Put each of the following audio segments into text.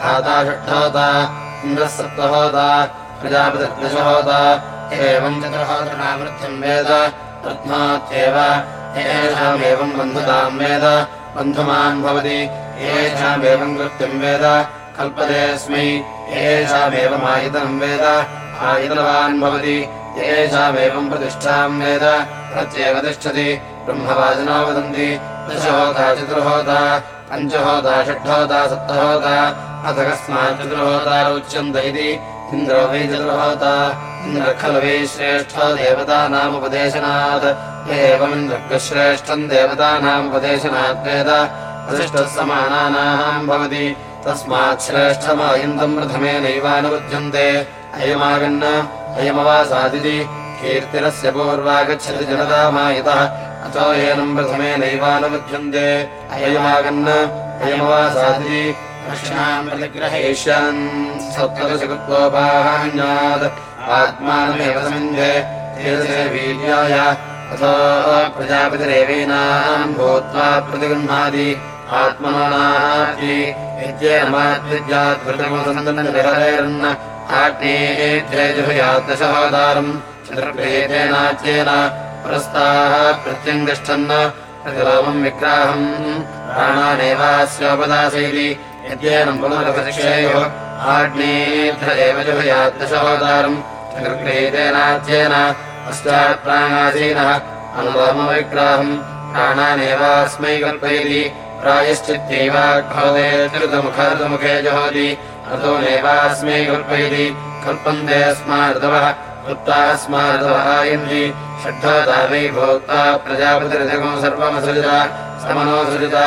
धाता षट्होता इन्द्रः सप्तहोता प्रजापतिर्दशहोता एवम् चतुर्होतृणावृत्तिम् वेद रत्नात्येव येषामेवम् बन्धुताम् वेद बन्धुमान् भवति येषामेवम् कृत्यम् वेद कल्पतेऽस्मै येषामेवमायतनम् वेद आयतनवान् भवति येषामेवम् प्रतिष्ठाम् वेद प्रत्येव तिष्ठति ब्रह्मवादिनो वदन्ति दशहोता चतुर्होता पञ्चहोता षड्होता सप्तहोता अथ कस्मात् चतुर्होता उच्यन्त इति खलु वै श्रेष्ठो देवतानामुपदेशनात्। एवमिन्द्रश्रेष्ठम् देवतानामुपदेशनात् वेद। वसिष्ठः समानानाम् भवति। तस्मात् श्रेष्ठमायन्तम् प्रथमेनैवानुबुध्यन्ते अयमागन्न अयमवासादिति। कीर्तिरस्य पूर्वागच्छति जनतामायतः अतो एनम् प्रथमेनैवानुबुध्यन्ते अयमागन्न अयमवासादिति दक्षिणाम् प्रतिग्रहेष्यन् सप्तदशकृत्वोपाहण्यात् आत्मानमेव समिन्धे वीर्याय अथो प्रजापतिरेवीनाम् भूत्वा प्रतिगृह्णाति आत्मनाति विद्येनमाद्विद्याद्वृतमसन्दन्निरहरेरन्न आग्नेयेत्येजुभयाद्दशहोदारम् चतुर्भेदेनाच्येन पुरस्ताः प्रत्यङ्गच्छन् प्रतिलोमम् विग्राहम् प्राणानेवास्योपदासैति प्राणानेवास्मै कल्पयति प्रायश्चित्यैवाघोदेतृतमुखर्तमुखे जहोति ऋतोनेवास्मै कल्पयति कल्पन्ते स्मार्दवः वृत्तास्मार्दवः आयन्ति षड्ढोता वै भोक्ता प्रजापतिरधिकम् सर्वमसृजिता समनोसृजिता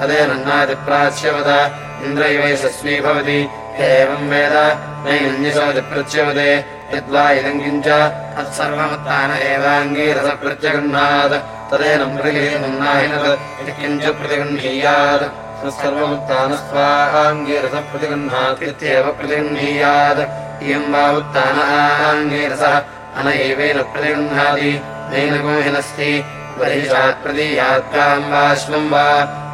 तदेनन्नादिप्राच्यवत इन्द्रैव यशस्वी भवति। वेद नैनन्यशोदिप्रच्यवते यद्वा इदम् किञ्च तत्सर्वमुत्तान एवाङ्गीरसप्रत्यगृह्णात्। इति किञ्च प्रतिगृह्णीयात्। तत्सर्वमुत्तानस्वाङ्गीरसप्रतिगृह्णात् इत्येव प्रतिगृह्णीयात्। इयम् वा उत्तान आङ्गीरसः अन एवेन प्रतिगृह्णाति। नैनगो हिनस्ति बहिषात् प्रदीयात्काम् वा श्वम् वा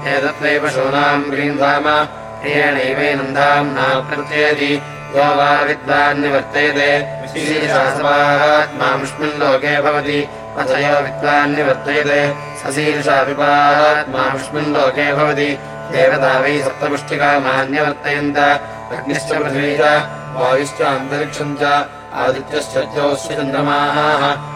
एतत्वैव पशूनाम् गृह्णाम। प्रियेणैवेनन्धाम् न प्रत्येति। यो वा विद्वान् निवर्तयते भवति। अथ यो विद्वान् निवर्तयते सशीर्षापिपात्मामुष्मिन् लोके भवति। देवता वै सप्तपुष्टिकामान्यवर्तयन्त अग्निश्च पृथिवी च वायुश्च अन्तरिक्षम् च आदित्यश्च चन्द्रमाः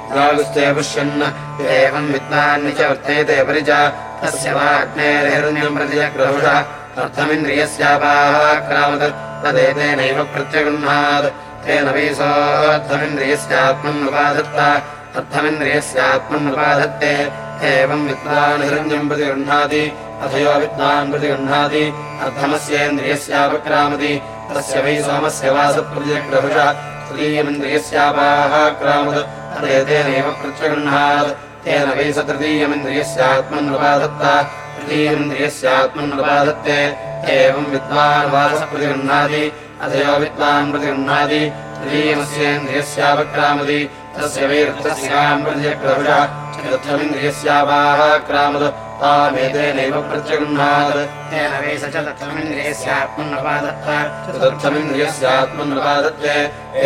एवम् विद्वान् च वर्तयते परिच तस्य प्रति अर्थमिन्द्रियस्यापाक्रामत् तदेतेनैव प्रत्यगृह्णात्। तेन वैसोऽर्थमिन्द्रियस्यात्मन् उपाधत्त। अर्थमिन्द्रियस्यात्मन् उपाधत्ते एवम् विद्वान् हिरण्यम् प्रतिगृह्णाति। अथयो विद्वान् प्रतिगृह्णाति। अर्थमस्येन्द्रियस्यापक्रामति। तस्य वै सोमस्य वासप्रतिजग्रहुषः। तृतीयमिन्द्रियस्यापाक्रामत् तदेतेनैव प्रत्यगृह्णात्। तेन वै स तृतीयमिन्द्रियस्यात्मन्नुपाधत्ते एवम् विद्वान् वासः प्रतिगृह्णाति। अथयो विद्वान् प्रतिगृह्णाति। तृतीयमस्येन्द्रियस्यापक्रामति। तस्य वैरुद्धस्याम् प्रतिजग्रहुषः। चतुर्थमिन्द्रियस्यापाक्रामत् तामेतेनैव प्रत्यगृह्णात् तेन वै स च तत्त्वमिन्द्रियस्यात्मन्नपादत्त चतुर्थमिन्द्रियस्यात्मन्नपादत्ते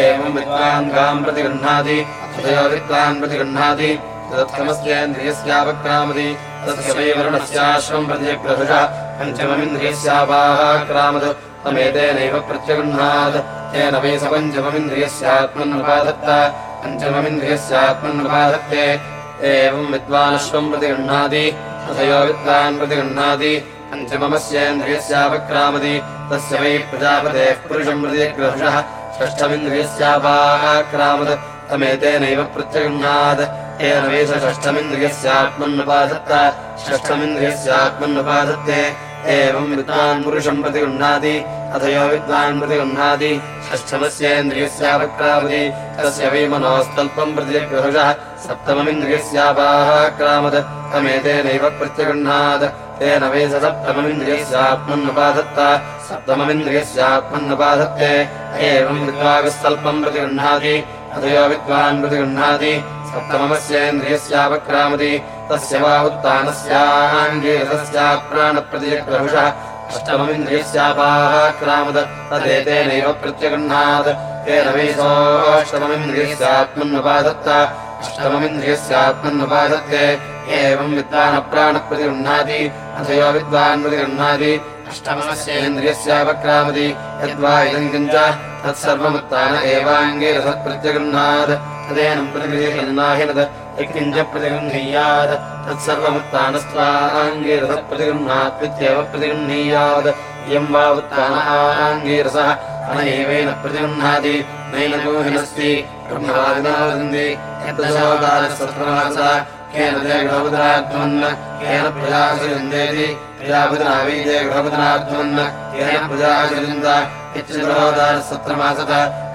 एवम् विद्वान् गाम् प्रतिगृह्णाति तथयो विद्वान् प्रतिगृह्णाति। तत्तमस्येन्द्रियस्यापक्रामति तस्य वै वरुणस्याश्वम् प्रतिजग्रहुषः पञ्चममिन्द्रियस्यापाक्रामत् तमेतेनैव प्रत्यगृह्णात् तेन वै स पञ्चममिन्द्रियस्यात्मन्नुपादत्त पञ्चममिन्द्रियस्यात्मन्नुपादत्ते एवम् विद्वानश्वम् प्रतिगृह्णाति विद्वान् प्रतिगृह्णाति पञ्चममस्येन्द्रियस्यापक्रामति तस्य वै प्रजापतेः पुरुषम् प्रतिग्रहुषः षष्ठमिन्द्रियस्यापाक्रामत् तमेतेनैव प्रत्यगृह्णात् तेन वै स षष्ठमिन्द्रियस्यात्मन्नुपादत्त। षष्ठमिन्द्रियस्यात्मन्नुपादत्ते एवम् विद्वान् पुरुषम् प्रतिगृह्णाति अथयो विद्वान् षष्ठमस्येन्द्रियस्यापक्रामति तस्य वै मनोस्तल्पम् प्रत्यगृह्णात् तेन वै स सप्तममिन्द्रियस्यात्मन्नुपादत्त सप्तममिन्द्रियस्यात्मन्नुपादत्ते एवम् विद्वागस्तल्पम् प्रतिगृह्णाति अथयो विद्वान् प्रतिगृह्णाति सप्तममस्येन्द्रियस्यापक्रामति तस्य वा उत्तानस्याङ्गीरसस्याप्राणप्रतिजग्रहुषः अष्टममिन्द्रियस्यापाक्रामद तदेतेनैव प्रत्यगृह्णात् तेन वै सोऽष्टममिन्द्रियस्यात्मन्नुपादत्त अष्टममिन्द्रियस्यात्मन्नुपादत्ते एवम् विद्वानप्राणप्रतिगृह्णाति अथयो विद्वान् प्रतिगृह्णाति अष्टमस्येन्द्रियस्यापक्रामति यद्वा इदम् किञ्च तत्सर्वमुत्तान एवाङ्गीरसत्प्रत्यगृह्णात् तदेनम् प्रतिगृह्णाहिनत् यत्किञ्च प्रतिगृह्णीयात् तत्सर्वमुत्तानस्त्वाङ्गीरसत्प्रतिगृह्णात् इत्येव प्रतिगृह्णीयात् इयम् वा उत्तानाङ्गीरसः अनैवेन प्रतिगृह्णाति नैन गोहिनस्ति ब्रह्मवादिना वदन्ति यद्दशोदारसत्प्रमासः केन ते गृहपदनात्मन् केन प्रजासुरिन्देति प्रजापतिनावीते गृहपदनात्मन् केन प्रजासुरिन्द इत्यहोदारसत्रमासत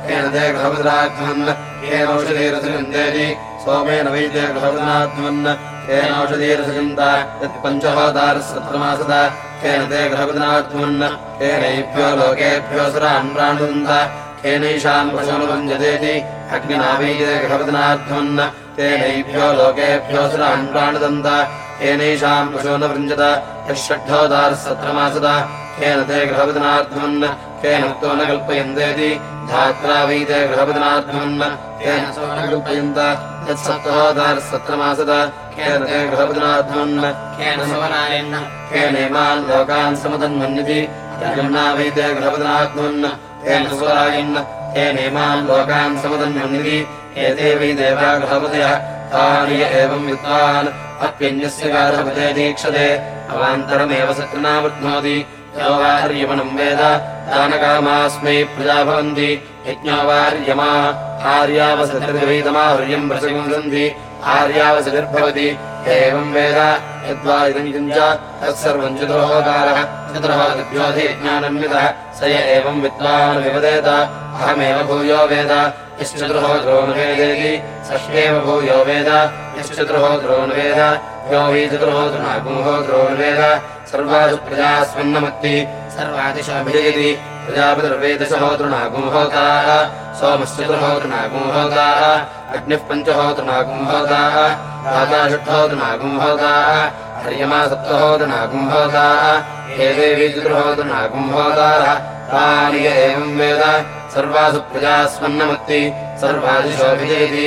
केन ते गृहपदनात्मन् केन औषधीरसुरिन्देति सोमेन वैते गृहपदनात्मन् केन औषधीरसुरिन्द यत्पञ्चहोदारसत्रमासत केन ते गृहपदनात्मन् केनैभ्यो लोकेभ्यो सुरान् प्राणुदन्त केनैषाम् पशो न वृञ्जत यः षड्ढोदारसत्रमासद केन ते गृहपदनात्मन् केन तो न कल्पयन्तेति धात्रा वैते न कल्पयन्त यत्सप्तहोदारसत्रमासद केन ते गृहपदनात्मन् केन सोनायन् केनेमान् लोकान् समुदन्मन्यति। जगन्ना वैते गृहपदनात्मन् केन स्वरायन् केनेमान् लोकान् समुदन्मन्यति। एते वै देवा गृहपतयः। तानि एवम् विद्वान्। अप्यन्यस्य गार्हपते दीक्षते। अवान्तरमेव सकृनावृत्नोति यो वार्यमनम् वेद। दानकामास्मै प्रजा भवन्ति। यज्ञो वार्यमा आर्यावसतिर्वैतमाहुर्यम् प्रसगन्धि आर्यावसतिर्भवति। एवम् वेद। यद्वा इदम् किञ्च तत्सर्वम् चतुर्होकारः। चतुर्होदिभ्योऽधिज्ञानन्वितः स य एवम् विद्वान् विवदेत। अहमेव भूयो वेद। यश्चतुर्हो षष्ठेव भूयो वेद यश्चतुर्हो द्रोणवेद यो वै चतुर्हो द्रुणागुंहो द्रोणवेद सर्वासु प्रजास्वन्नमत्ति सर्वादिशोभिजयति। प्रजापतिर्वेदशहो तृणागुंहोताः सोमश्चतुर्हो तृणागुंहोताः अग्निः पञ्चहो तृणागुंहोताः राजा षट्हो तृणागुंहोताः हर्यमा सप्तहो तृणागुंहोताः हे देवी चतुर्हो तृणागुंहोताः तानि एवम् वेद। सर्वासु प्रजास्वन्नमत्ति सर्वादिशोभिजयति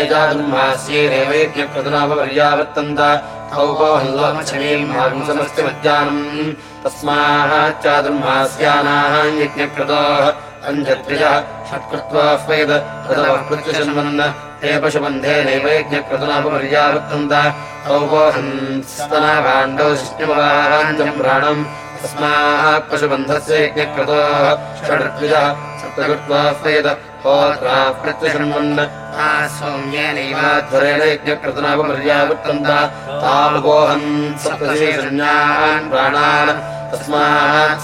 एजातुर्मास्यैरेव यज्ञकृतनापपर्यावर्तन्त औपोहल्लोमच्छमीमांसमस्ति मध्याह्नम् तस्माच्चातुर्मास्यानाः यज्ञकृतोः। ऋतवः प्रत्युशन्वन् हे पशुबन्धेनैव यज्ञक्रतुनापपर्यावर्तन्त औपोहंस्तनाभाण्डौ प्राणम् तस्मात् पशुबन्धस्य यज्ञक्रतोः षड्विजः सप्तकृत्वाह्वेद होत्रा प्रत्युशन्वन् सौम्येनैवाध्वरेण यज्ञक्रतुनापपर्यावर्तन्त तावपोहन् सप्तशीषण्यान् प्राणान्। तस्मात्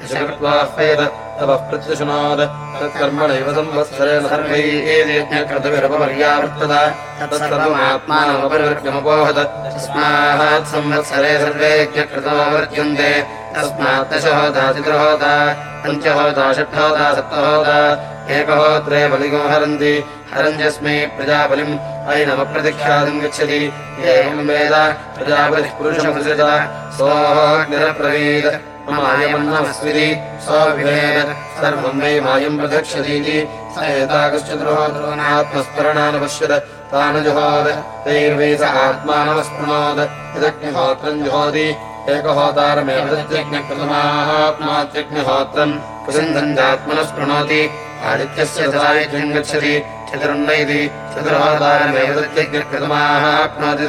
दशकृत्वाह्वेद तपः प्रत्युशुनोत् तत्कर्मणैव संवत्सरेण सर्वैर्यज्ञकृतविरपपर्यावर्तत तत्सर्वमात्मानमपरिवर्गमपोहत तस्मात् संवत्सरे सर्वे यज्ञकृतमवर्त्यन्ते तस्मात् दशहोता चित्रहोता पञ्चहोता षट्होता सप्तहोता एकहोत्रे बलिगो हरन्ति। हरन्त्यस्मै प्रजाबलिम्। ऐनमप्रतिख्यातम् गच्छति। एवम् वेद प्रजापतिः पुरुषमसृज सोऽग्निरब्रवीत् मायमन्नमस्विति सोऽभिभेद सर्वम् वै मायम् प्रदक्षतीति स तानजुहोद, तैर्वै स आत्मानमस्पृणोद यदग्निहोत्रम् जुहोति, एकहोतारमेव तद्यज्ञकृतमात्मात्यग्निहोत्रम् कुसिन्धम् चात्मनः स्पृणोति आदित्यस्य गच्छति चतुर्न इति चतुर्होतारमेव तद्यज्ञकृतमाः आप्नोति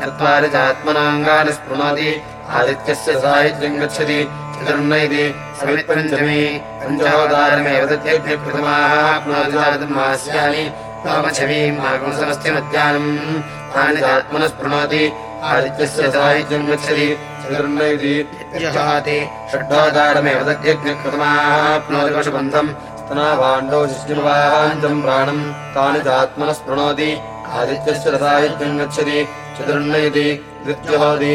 चत्वारि चात्मनाङ्गानि स्पृणोति। आदित्यस्य सायुज्यम् गच्छति तद्यज्ञकृतमाः आप्नोति वामछवीम् आगुंसमस्तिमध्यानम् तानि चात्मनः स्पृणोति आदित्यस्य साहित्यम् गच्छति चतुर्न इति षड्वादारमेव तद्यज्ञकृतमाप्नोति पशुबन्धम् स्तनाभाण्डौ शिष्यवाहाञ्चम् प्राणम् तानि चात्मनः स्पृणोति आदित्यस्य रसाहित्यम् गच्छति चतुर्न इति द्वित्युहोति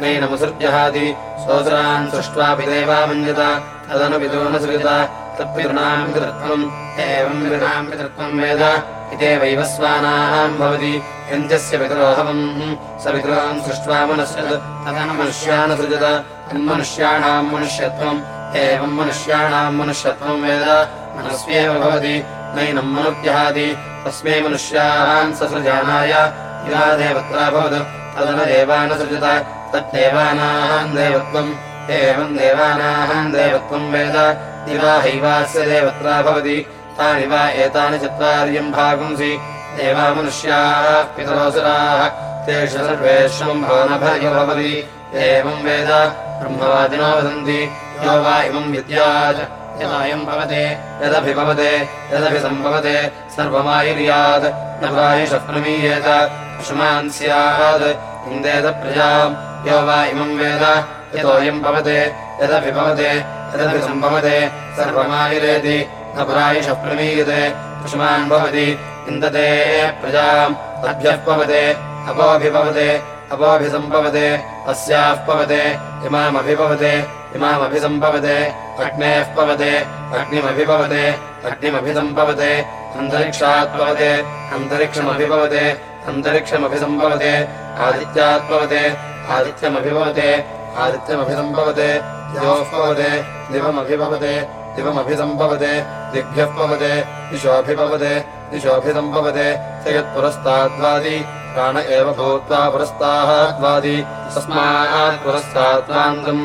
नैनमुसृज्यहाति सोऽसुरान् सृष्ट्वापि देवा मन्यत तदनुपितोऽनुसृजत तत्पितॄणाम् पितृत्वम् वेद स्वानाम् भवति यन्त्यस्य पितरोहवम् स पितॄन् सृष्ट्वा मनस्यत् तदनुमनुष्यानुसृजत मनुष्याणाम् मनुष्यत्वम् एवम् मनुष्याणाम् मनुष्यत्वम् वेद मनस्व्येव भवति नैनम् मनुज्जहाति तस्मै मनुष्यान् ससृजानाय इवा देवत्राभवत् तदनु देवानसृजत तद्देवानाम् देवत्वम् एवम् देवानाम् देवत्वम् वेद। दिवा हैवास्य देवत्रा भवति। तानि वा एतानि चत्वार्यम् भागुंसि। देवा मनुष्याः पितरोऽसुराः। तेषु भवति। एवम् वेद। ब्रह्मवादिनो वदन्ति। यो वा इमम् विद्यात् यदायम् भवते। यदभिभवते। यदभिसम्भवते। सर्वमायुर्यात्। न वायुषः प्रमीयेत पशुमान् स्यात् इन्देत प्रजाम् यो वा इमम् वेद। यतोऽयम् भवते यदभिभवते यदभिसम्भवते सर्वमायुरेति न प्रायुषः प्रमीयते पशुमान् भवति इन्दते प्रजाम् अभ्यः पवते अपोऽभिभवते अपोऽभिसम्भवते अस्याः पवते इमामभिभवते इमामभिसम्भवते अग्नेः पवते अग्निमभिभवते अग्निमभिसम्भवते अन्तरिक्षात्पवते अन्तरिक्षमभिभवते अन्तरिक्षमभिसम्भवते आदित्यात्पवते आदित्यमभिभवते आदित्यमभिसम्भवते दिवः पवते दिवमभिभवते दिवमभिसम्भवते दिग्भ्यः पवते दिशोऽभिभवते दिशोऽभिसम्भवते स यत्पुरस्ताद्वादि, प्राण एव भूत्वा पुरस्ताद्वादि तस्मात् पुरस्तात्वान्तम्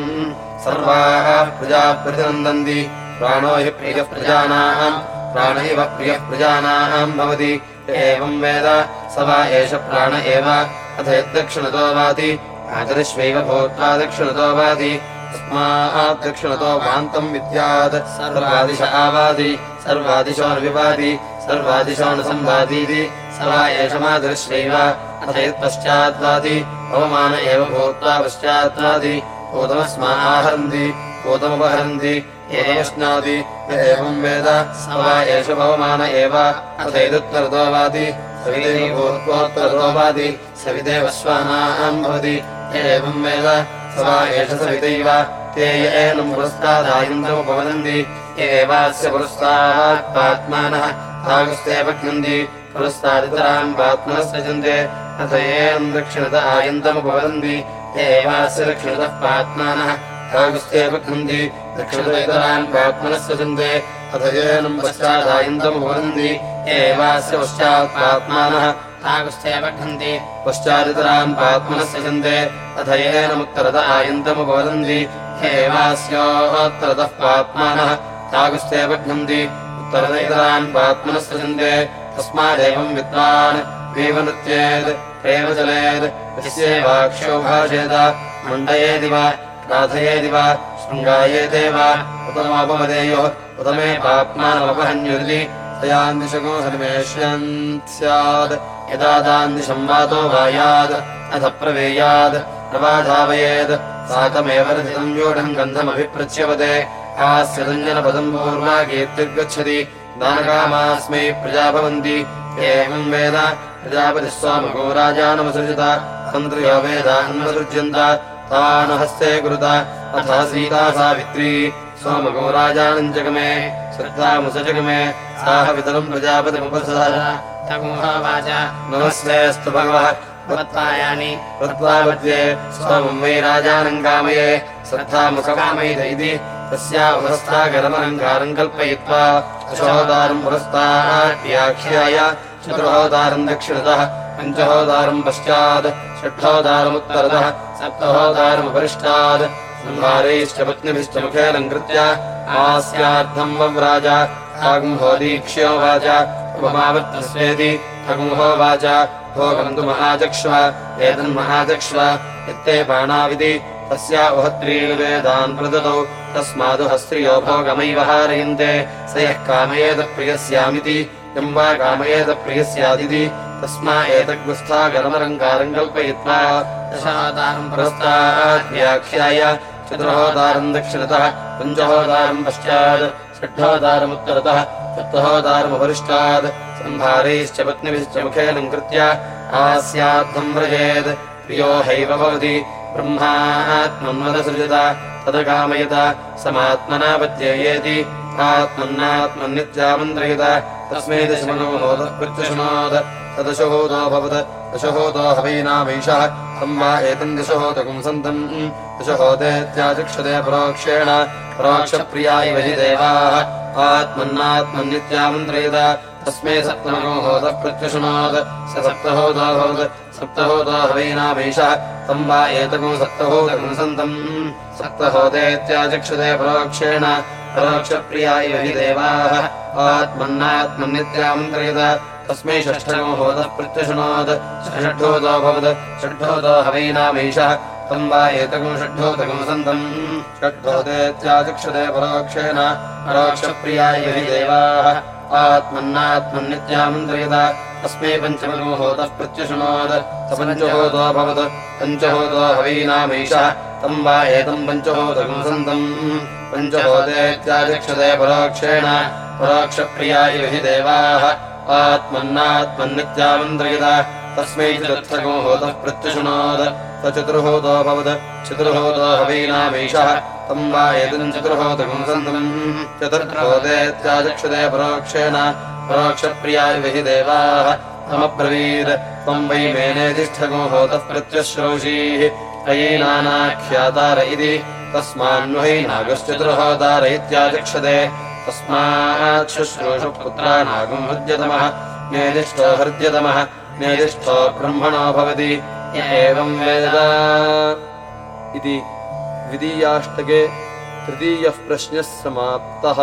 सर्वाः प्रजा प्रतिनन्दन्ति प्राणो हि प्रियः प्रजानाम्, प्राण इव प्रियः प्रजानाम् भवति। एवम् वेद, स वा एष प्राण एव, अथ यद्दक्षिणतो वाति। आदर्श्वैव भूत्वा दक्षिणतो वाति तस्मात् दक्षिणतो वान्तम् विद्यात्। सर्वादिश आवादि सर्वादिशो न विवादि सर्वादिशोऽनुसम्वादीति स वा एष अथयत्पश्चाद्वादि। अवमान एव भूत्वा पश्चाद्वादि। भूतमस्माहरन्ति भूतमुपहरन्ति एष्णादि एवम् वेद। स वा एष भवमान एव अथैदुत्तरतो वादि सविदेवोत्तरतो सविदेव स्वानाम् भवति। एवम् वेद स वा एष सविदैव ते एनम् पुरस्तादायन्तमुपवदन्ति एवास्य पुरस्तात् तागस्ते पक्नन्ति पुरस्तादितराम् पात्मनः सृजन्ते अथ एनम् दक्षिणत आयन्तमुपवदन्ति एवास्य दक्षिणतः पात्मानः। तागस्ते पक्नन्ति दक्षिणतरान् पात्मनः सृजन्ते अथ एनम् पश्चादायन्तमुपवदन्ति एवास्य पश्चात् पात्मानः तागस्ते पठन्ति पश्चादितरान् पात्मनः सृजन्ते अथ एनमुत्तरत आयन्तमुपवदन्ति। एवास्योत्तरतः पात्मानः तागुस्ते पठन्ति उत्तरदैतरान् पात्मनः सृजन्ते तस्मादेवम् विद्वान्। देवनृत्येत् प्रेम चलेत्। यस्यैवाक्षो भाषेत। मण्डयेदि वा। प्रार्थयेदि वा। शृङ्गायेते वा। उतमोपमदेयोः उतमे पाप्मानमपहन्युरिति तयान्दिशको हरिमेष्यन् स्यात् यदा तान्दिशं वातो वायात् अथ प्रवेयात् न वा धावयेत् साकमेव रथितम् व्यूढम् गन्धमभिप्रच्यवते। आस्य रञ्जनपदम् पूर्वा कीर्तिर्गच्छति। दानकामास्मै प्रजा भवन्ति एवम् वेद प्रजापतिः स्वामको राजानमसृजत तन्त्र्यो वेदान्वसृज्यन्त तानहस्ते कुरुत अथ सीता सावित्री। सोमको राजानम् जगमे श्रद्धामुसजगमे साह वितलम् प्रजापतिमुपसर नमस्तेऽस्तु भगवः। त्वायानि कृत्वावद्ये सोमम् वै राजानम् कामये। श्रद्धामुखकामयित इति तस्या कल्पयित्वा दशहोदारम् पुरस्ताव्याख्याय चतुर्होदारम् दक्षिणतः पञ्चहोदारम् पश्चात् षष्ठोदारमुत्तरतः सप्तहोदारमुपरिष्टात् संहारैश्च पत्निभिश्च मुखेऽलङ्कृत्य आस्यार्थम् वव्राज। आगुम्भोदीक्ष्यो वाच। उपमावर्तस्वेति अगुम्होवाच भोगम् तु महाचक्ष्व। एतन्महाचक्ष्व यत्ते बाणाविति। तस्या उहत्रीर्वेदान् प्रदतौ। तस्मादु हस्त्रियो भोगमैव हारयन्ते। स यः कामयेत प्रियस्यामिति यम् वा कामयेत प्रियस्यादिति तस्मा एतग्गुस्थागरमलङ्कारम् कल्पयित्वा दशहोदारम् पुरस्ताद्व्याख्याय। चतुर्होदारम् दक्षिणतः पञ्चहोदारम् पश्चात् षड्होदारमुत्तरतः सप्तहोदारमुपरिष्टात् सम्भारैश्च पत्निभिश्च मुखेऽलङ्कृत्य आस्याद्धम् व्रजेत्। प्रियो हैव भवति ब्रह्मात्मन्वदसृजत तदकामयत समात्मना पद्येति आत्मन्नात्मन्नित्यामन्त्रयत तस्मै दशमनोदः हवैनामैषः तम् वा एतम् दशहोदकम् सन्तम्। दशहोदेत्याचक्षते परोक्षेण परोक्षप्रिया इव हि देवाः आत्मन्नात्मन्नित्यामन्त्रयत तस्मै सप्तमो होदः प्रत्यशृणोत् स सप्तहोदोऽभवत् सप्तहोदो हवैनामैषः। तम् वा एतकम् सप्तहोदकम् सन्तम्। सप्तहोदेत्याचक्षते परोक्षेण। परोक्षप्रिया इव हि देवाः आत्मन्नात्मन्नित्यामन्त्रयत तस्मै षष्ठमो होदः प्रत्यशृणोत् षष्ठोदोऽभवत् षड्ढोदो हवैनामैषः तम् वा एतकम् षड्ढोदकम् सन्तम्। षड्ढोदेत्याचक्षते परोक्षेण। परोक्षप्रिया इव हि देवाः। आत्मन्नात्मन्नित्यामन्त्रयत। तस्मै पञ्चमो होतः प्रत्यशृणोत् स पञ्चहोतोऽभवत् पञ्चहोतो हवैनामैषः तम् वा एतम् पञ्चहोतकम् सन्तम्। पञ्चहोतेत्याचक्षते परोक्षेण। परोक्षप्रिया इव हि देवाः। आत्मन्नात्मन्नित्यामन्त्रयत। तस्मै चतुर्थको होतः प्रत्यशृणोत् स चतुर्होतोऽभवत् चतुर्होतो हवैनामैषः तम् वा एतम् चतुर्होतकम् सन्तम् चतुर्थहोतेत्याचक्षते परोक्षेण। परोक्षप्रिया इव हि देवाः तमब्रवीत् त्वम् वै मेनेधिष्ठको होतः प्रत्यश्रोषीः। अयि नानाख्यातार इति। तस्मान्वै नागश्चतुर्होदार इत्याचक्षते तस्मात् शुश्रूषु पुत्रानागम् हृद्यतमः। नेदिष्टो हृद्यतमः। नेदिष्टो ब्रह्मणो भवति। एवम् वेद। इति द्वितीयाष्टके तृतीयः प्रश्नः समाप्तः